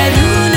i Quero